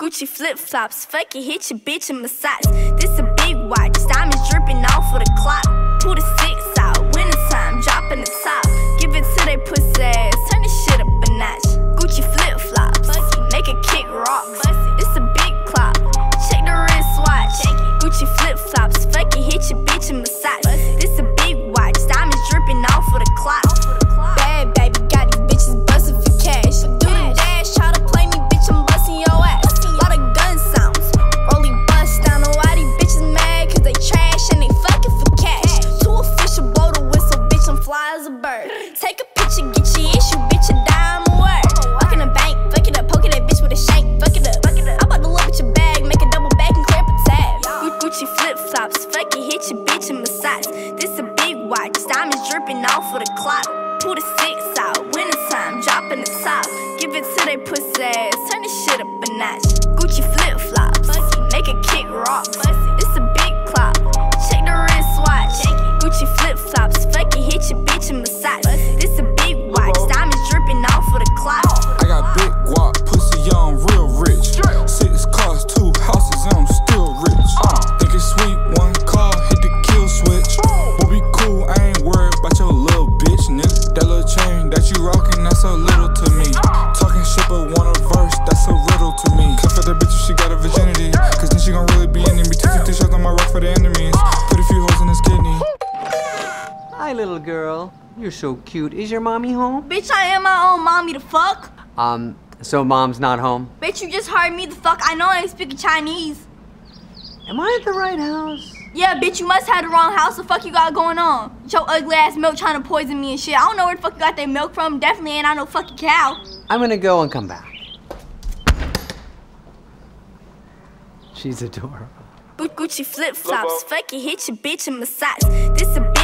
Gucci flip flops, fuck it, hit your bitch and massage. This a big watch, diamonds dripping off of the clock. Pull the six out, winter time, dropping the top. Give it to they pussy ass, turn this shit up a notch. Gucci flip flops, make it kick rocks. This a big clock, check the wrist watch. Gucci flip flops, fuck it, hit your bitch and massage. Gucci flip flops, fuck it, hit your bitch in and massage. This a big watch, diamonds dripping off of the clock. Pull the six out, winter time, dropping the top. Give it to they pussy ass, turn this shit up a notch. Girl. You're so cute. Is your mommy home? Bitch, I am my own mommy, the fuck? Um, so mom's not home? Bitch, you just heard me, the fuck? I know I ain't speaking Chinese. Am I at the right house? Yeah, bitch, you must have the wrong house. The fuck you got going on? With your ugly ass milk trying to poison me and shit. I don't know where the fuck you got that milk from. Definitely ain't I no fucking cow. I'm gonna go and come back. She's adorable. Gu- Gucci flip flops, fuck it, hit your bitch and massage. This a